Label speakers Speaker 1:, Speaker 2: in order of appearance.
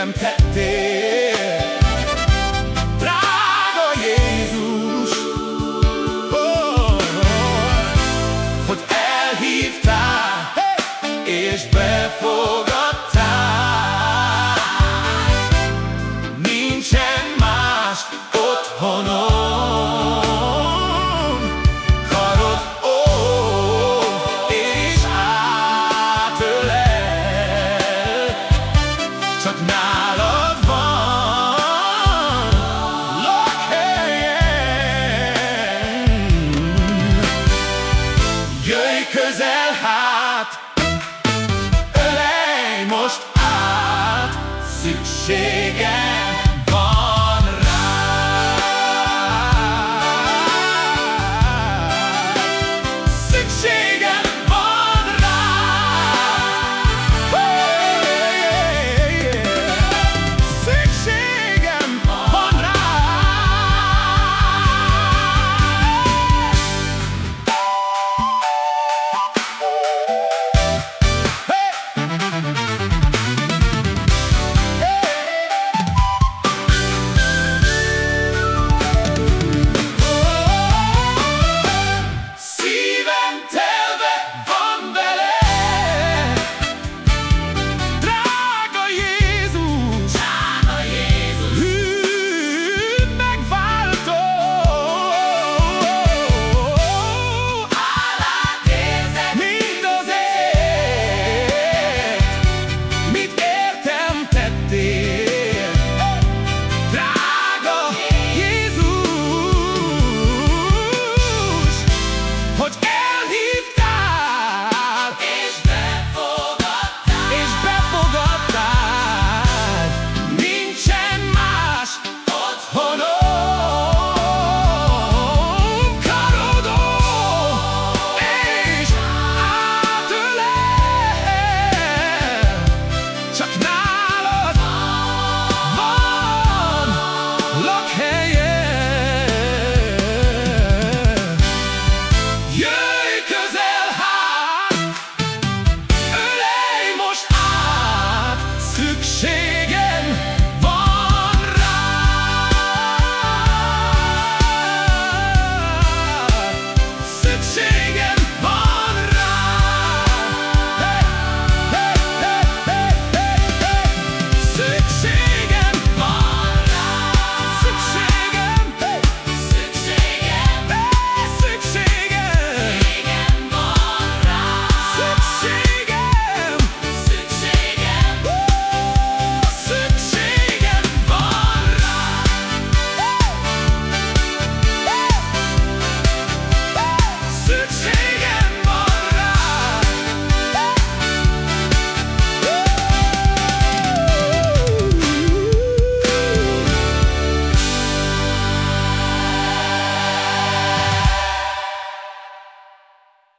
Speaker 1: teremtettél. Drága Jézus, oh, oh, hogy elhívtál, hey! és befogadtál. Nincsen más, chega.